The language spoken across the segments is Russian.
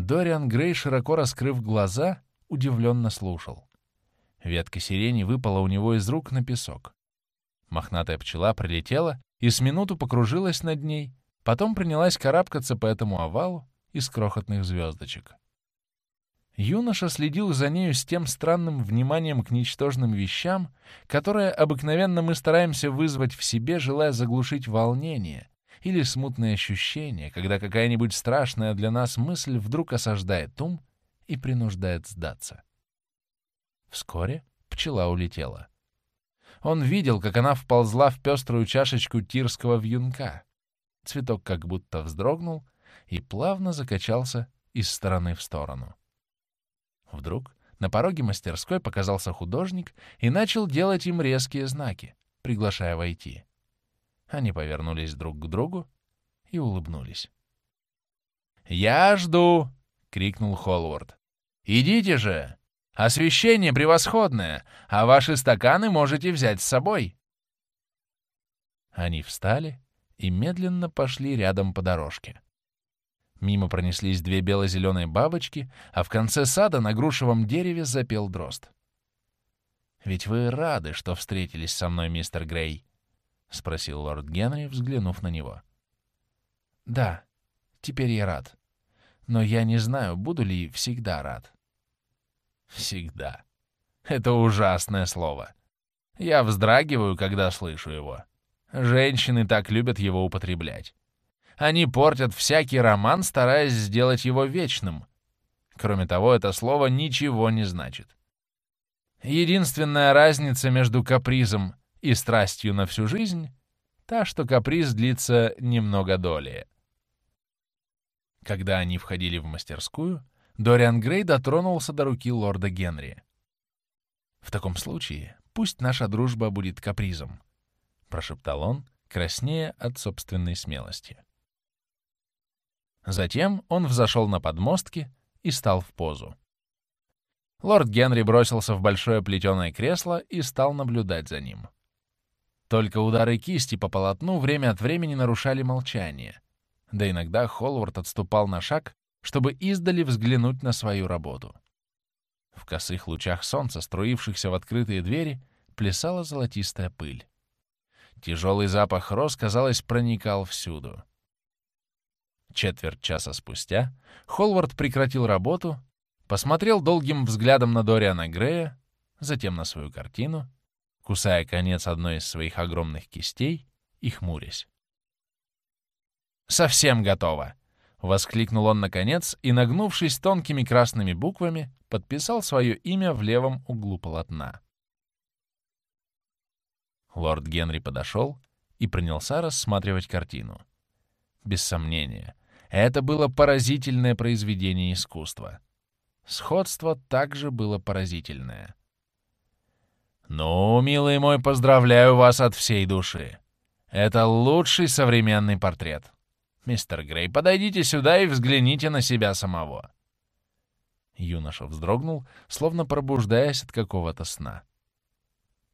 Дориан Грей, широко раскрыв глаза, удивленно слушал. Ветка сирени выпала у него из рук на песок. Мохнатая пчела прилетела и с минуту покружилась над ней, потом принялась карабкаться по этому овалу из крохотных звездочек. Юноша следил за нею с тем странным вниманием к ничтожным вещам, которое обыкновенно мы стараемся вызвать в себе, желая заглушить волнение или смутные ощущения, когда какая-нибудь страшная для нас мысль вдруг осаждает ум и принуждает сдаться. Вскоре пчела улетела. Он видел, как она вползла в пеструю чашечку тирского вьюнка. Цветок как будто вздрогнул и плавно закачался из стороны в сторону. Вдруг на пороге мастерской показался художник и начал делать им резкие знаки, приглашая войти. Они повернулись друг к другу и улыбнулись. «Я жду!» — крикнул Холвард. «Идите же! Освещение превосходное, а ваши стаканы можете взять с собой!» Они встали и медленно пошли рядом по дорожке. Мимо пронеслись две бело-зеленые бабочки, а в конце сада на грушевом дереве запел дрозд. «Ведь вы рады, что встретились со мной, мистер Грей?» — спросил лорд Генри, взглянув на него. «Да, теперь я рад. Но я не знаю, буду ли всегда рад». «Всегда. Это ужасное слово. Я вздрагиваю, когда слышу его. Женщины так любят его употреблять. Они портят всякий роман, стараясь сделать его вечным. Кроме того, это слово ничего не значит. Единственная разница между капризом и страстью на всю жизнь — та, что каприз длится немного долее. Когда они входили в мастерскую, Дориан Грей дотронулся до руки лорда Генри. «В таком случае пусть наша дружба будет капризом», — прошептал он, краснея от собственной смелости. Затем он взошел на подмостки и стал в позу. Лорд Генри бросился в большое плетеное кресло и стал наблюдать за ним. Только удары кисти по полотну время от времени нарушали молчание, да иногда Холвард отступал на шаг, чтобы издали взглянуть на свою работу. В косых лучах солнца, струившихся в открытые двери, плясала золотистая пыль. Тяжелый запах роз, казалось, проникал всюду. Четверть часа спустя Холвард прекратил работу, посмотрел долгим взглядом на Дориана Грея, затем на свою картину, кусая конец одной из своих огромных кистей и хмурясь. «Совсем готово!» — воскликнул он наконец и, нагнувшись тонкими красными буквами, подписал свое имя в левом углу полотна. Лорд Генри подошел и принялся рассматривать картину. Без сомнения, это было поразительное произведение искусства. Сходство также было поразительное. «Ну, милый мой, поздравляю вас от всей души. Это лучший современный портрет. Мистер Грей, подойдите сюда и взгляните на себя самого». Юноша вздрогнул, словно пробуждаясь от какого-то сна.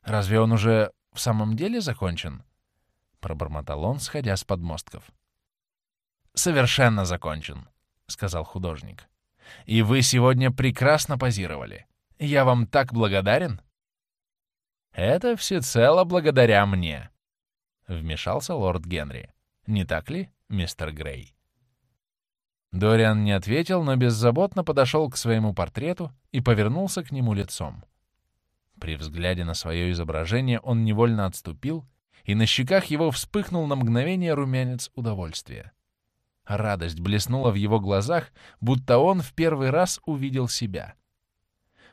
«Разве он уже в самом деле закончен?» — пробормотал он, сходя с подмостков совершенно закончен», — сказал художник. «И вы сегодня прекрасно позировали. Я вам так благодарен». «Это всецело благодаря мне», — вмешался лорд Генри. «Не так ли, мистер Грей?» Дориан не ответил, но беззаботно подошел к своему портрету и повернулся к нему лицом. При взгляде на свое изображение он невольно отступил, и на щеках его вспыхнул на мгновение румянец удовольствия. Радость блеснула в его глазах, будто он в первый раз увидел себя.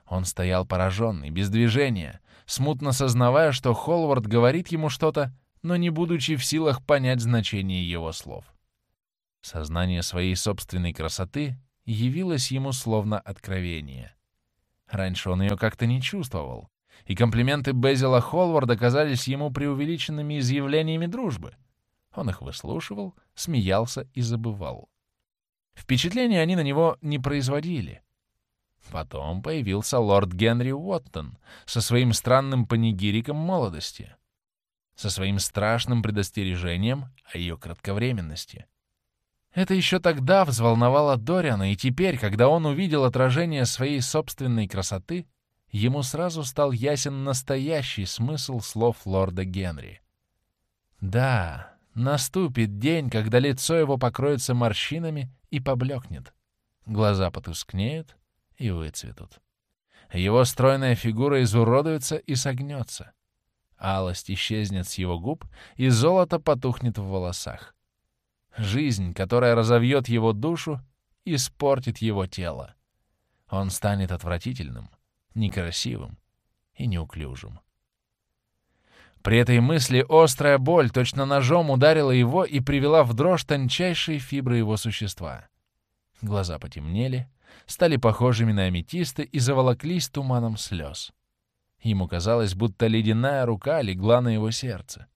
Он стоял пораженный, без движения, смутно сознавая, что Холвард говорит ему что-то, но не будучи в силах понять значение его слов. Сознание своей собственной красоты явилось ему словно откровение. Раньше он ее как-то не чувствовал, и комплименты Безила Холварда казались ему преувеличенными изъявлениями дружбы — он их выслушивал, смеялся и забывал. Впечатления они на него не производили. Потом появился лорд Генри Уоттон со своим странным панигириком молодости, со своим страшным предостережением о ее кратковременности. Это еще тогда взволновало Дориана, и теперь, когда он увидел отражение своей собственной красоты, ему сразу стал ясен настоящий смысл слов лорда Генри. Да, наступит день, когда лицо его покроется морщинами и поблекнет. Глаза потускнеют и выцветут. Его стройная фигура изуродуется и согнется. Алость исчезнет с его губ, и золото потухнет в волосах. Жизнь, которая разовьет его душу, испортит его тело. Он станет отвратительным, некрасивым и неуклюжим. При этой мысли острая боль точно ножом ударила его и привела в дрожь тончайшие фибры его существа. Глаза потемнели, стали похожими на аметисты и заволоклись туманом слез. Ему казалось, будто ледяная рука легла на его сердце.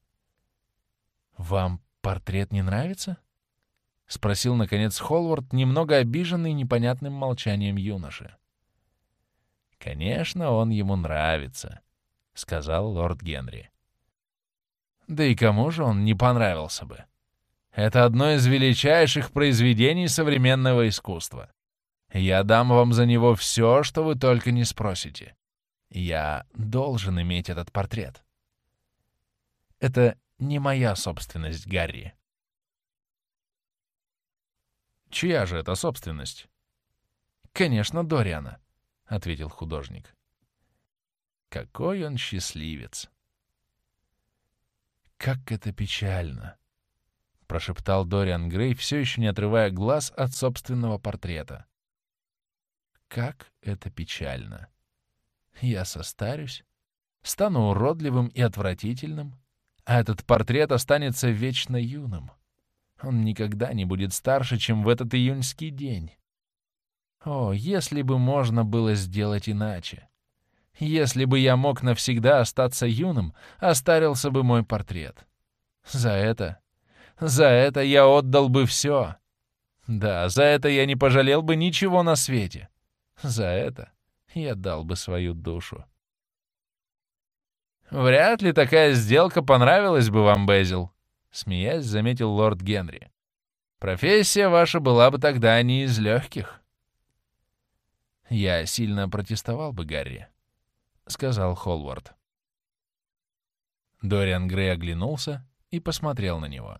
«Вам портрет не нравится?» — спросил, наконец, Холвард, немного обиженный непонятным молчанием юноши. «Конечно, он ему нравится», — сказал лорд Генри. «Да и кому же он не понравился бы? Это одно из величайших произведений современного искусства. Я дам вам за него все, что вы только не спросите. Я должен иметь этот портрет. Это не моя собственность, Гарри. Чья же это собственность? Конечно, Дориана, — ответил художник. Какой он счастливец! Как это печально! — прошептал Дориан Грей, все еще не отрывая глаз от собственного портрета. Как это печально! Я состарюсь, стану уродливым и отвратительным, а этот портрет останется вечно юным. Он никогда не будет старше, чем в этот июньский день. О, если бы можно было сделать иначе! Если бы я мог навсегда остаться юным, остарился бы мой портрет. За это, за это я отдал бы все. Да, за это я не пожалел бы ничего на свете. За это я дал бы свою душу. «Вряд ли такая сделка понравилась бы вам, Безил», — смеясь, заметил лорд Генри. «Профессия ваша была бы тогда не из легких». «Я сильно протестовал бы, Гарри», — сказал Холвард. Дориан Грей оглянулся и посмотрел на него.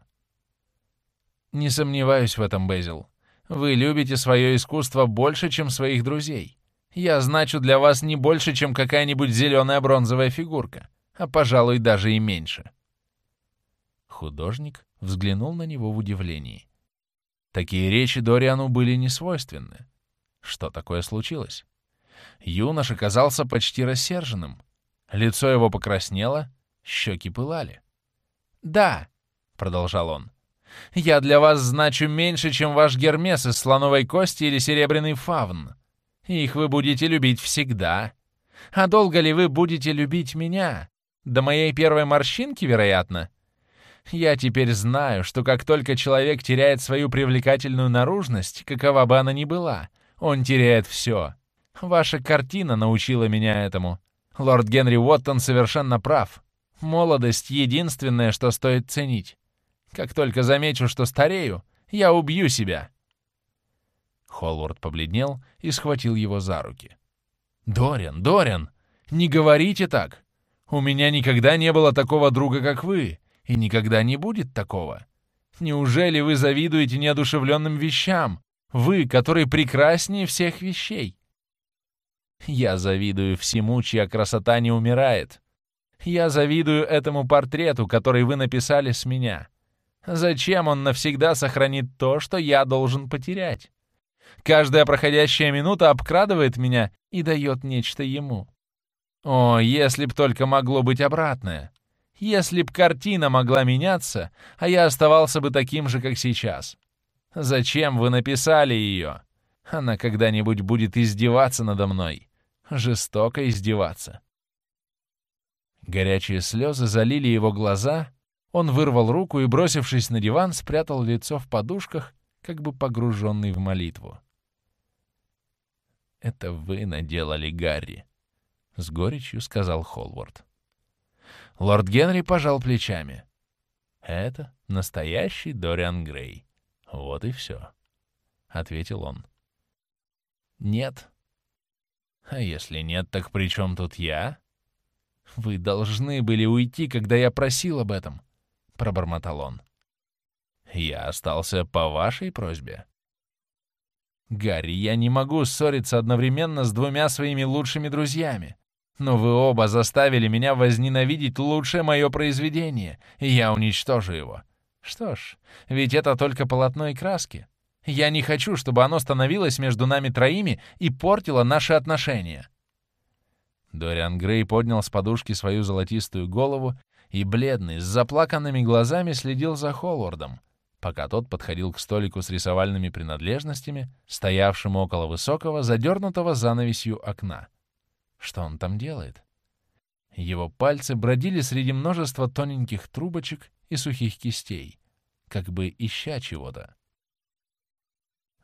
«Не сомневаюсь в этом, Безил. Вы любите свое искусство больше, чем своих друзей. Я значу для вас не больше, чем какая-нибудь зеленая бронзовая фигурка, а, пожалуй, даже и меньше». Художник взглянул на него в удивлении. Такие речи Дориану были несвойственны. Что такое случилось? Юнош оказался почти рассерженным. Лицо его покраснело, щеки пылали. «Да», — продолжал он, — «я для вас значу меньше, чем ваш Гермес из слоновой кости или серебряный фавн. Их вы будете любить всегда. А долго ли вы будете любить меня? До моей первой морщинки, вероятно. Я теперь знаю, что как только человек теряет свою привлекательную наружность, какова бы она ни была, он теряет все. Ваша картина научила меня этому. Лорд Генри Уоттон совершенно прав. Молодость — единственное, что стоит ценить. Как только замечу, что старею, я убью себя. Холвард побледнел и схватил его за руки. «Дориан, Дориан, не говорите так! У меня никогда не было такого друга, как вы, и никогда не будет такого. Неужели вы завидуете неодушевленным вещам? Вы, который прекраснее всех вещей!» «Я завидую всему, чья красота не умирает. Я завидую этому портрету, который вы написали с меня. Зачем он навсегда сохранит то, что я должен потерять?» Каждая проходящая минута обкрадывает меня и дает нечто ему. О, если б только могло быть обратное. Если б картина могла меняться, а я оставался бы таким же, как сейчас. Зачем вы написали ее? Она когда-нибудь будет издеваться надо мной. Жестоко издеваться. Горячие слезы залили его глаза. Он вырвал руку и, бросившись на диван, спрятал лицо в подушках как бы погруженный в молитву. «Это вы наделали, Гарри», — с горечью сказал Холвард. Лорд Генри пожал плечами. «Это настоящий Дориан Грей. Вот и все, — ответил он. Нет. А если нет, так при чем тут я? Вы должны были уйти, когда я просил об этом, — пробормотал он. Я остался по вашей просьбе. Гарри, я не могу ссориться одновременно с двумя своими лучшими друзьями. Но вы оба заставили меня возненавидеть лучшее мое произведение, и я уничтожу его. Что ж, ведь это только полотно и краски. Я не хочу, чтобы оно становилось между нами троими и портило наши отношения. Дориан Грей поднял с подушки свою золотистую голову и, бледный, с заплаканными глазами следил за Холвардом, пока тот подходил к столику с рисовальными принадлежностями, стоявшему около высокого, задернутого занавесью окна. Что он там делает? Его пальцы бродили среди множества тоненьких трубочек и сухих кистей, как бы ища чего-то.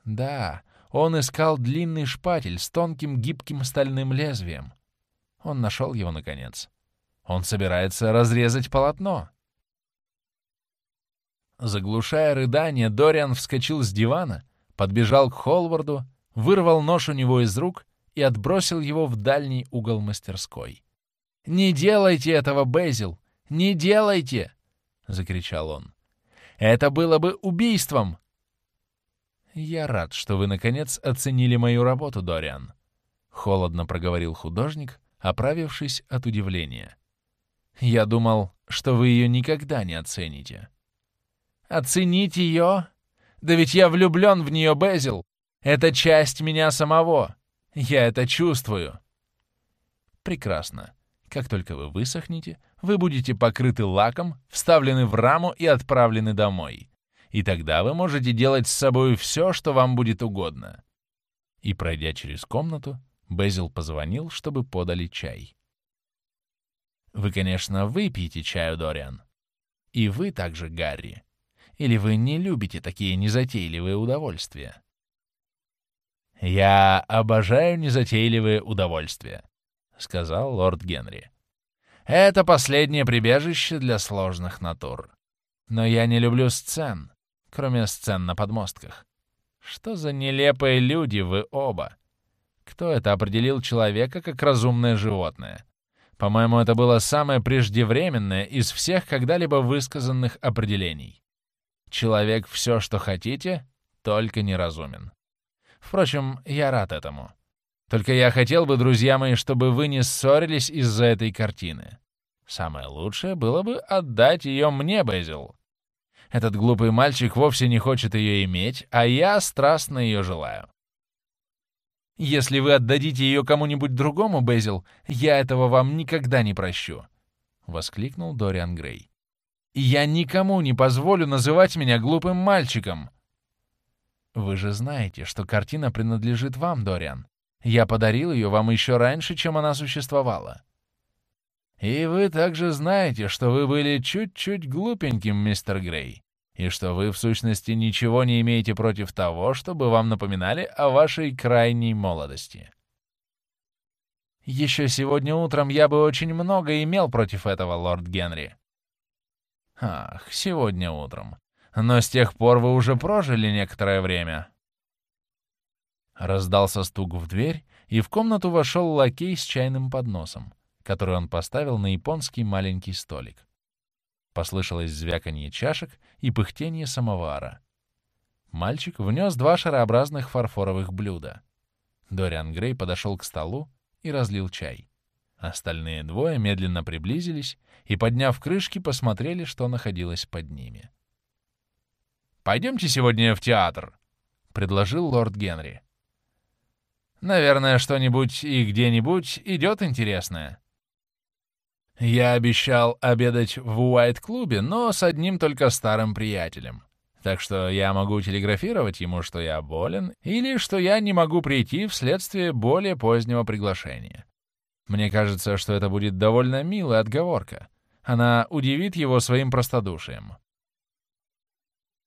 Да, он искал длинный шпатель с тонким гибким стальным лезвием. Он нашел его, наконец. Он собирается разрезать полотно. Заглушая рыдание, Дориан вскочил с дивана, подбежал к Холварду, вырвал нож у него из рук и отбросил его в дальний угол мастерской. «Не делайте этого, Безил! Не делайте!» — закричал он. «Это было бы убийством!» «Я рад, что вы, наконец, оценили мою работу, Дориан», — холодно проговорил художник, оправившись от удивления. «Я думал, что вы ее никогда не оцените». «Оценить ее? Да ведь я влюблен в нее, Безил! Это часть меня самого! Я это чувствую. Прекрасно. Как только вы высохнете, вы будете покрыты лаком, вставлены в раму и отправлены домой. И тогда вы можете делать с собой все, что вам будет угодно. И, пройдя через комнату, Безил позвонил, чтобы подали чай. Вы, конечно, выпьете чаю, Дориан. И вы также, Гарри. Или вы не любите такие незатейливые удовольствия? «Я обожаю незатейливые удовольствия», — сказал лорд Генри. «Это последнее прибежище для сложных натур. Но я не люблю сцен, кроме сцен на подмостках. Что за нелепые люди вы оба? Кто это определил человека как разумное животное? По-моему, это было самое преждевременное из всех когда-либо высказанных определений. Человек все, что хотите, только неразумен. Впрочем, я рад этому. Только я хотел бы, друзья мои, чтобы вы не ссорились из-за этой картины. Самое лучшее было бы отдать ее мне, Безил. Этот глупый мальчик вовсе не хочет ее иметь, а я страстно ее желаю. Если вы отдадите ее кому-нибудь другому, Безил, я этого вам никогда не прощу, — воскликнул Дориан Грей. Я никому не позволю называть меня глупым мальчиком. Вы же знаете, что картина принадлежит вам, Дориан. Я подарил ее вам еще раньше, чем она существовала. И вы также знаете, что вы были чуть-чуть глупеньким, мистер Грей, и что вы, в сущности, ничего не имеете против того, чтобы вам напоминали о вашей крайней молодости. Еще сегодня утром я бы очень много имел против этого, лорд Генри. Ах, сегодня утром. Но с тех пор вы уже прожили некоторое время. Раздался стук в дверь, и в комнату вошел лакей с чайным подносом, который он поставил на японский маленький столик. Послышалось звяканье чашек и пыхтение самовара. Мальчик внес два шарообразных фарфоровых блюда. Дориан Грей подошел к столу и разлил чай. Остальные двое медленно приблизились и, подняв крышки, посмотрели, что находилось под ними. Пойдемте сегодня в театр», — предложил лорд Генри. «Наверное, что-нибудь и где-нибудь идет интересное». Я обещал обедать в Уайт-клубе, но с одним только старым приятелем. Так что я могу телеграфировать ему, что я болен, или что я не могу прийти вследствие более позднего приглашения. Мне кажется, что это будет довольно милая отговорка. Она удивит его своим простодушием.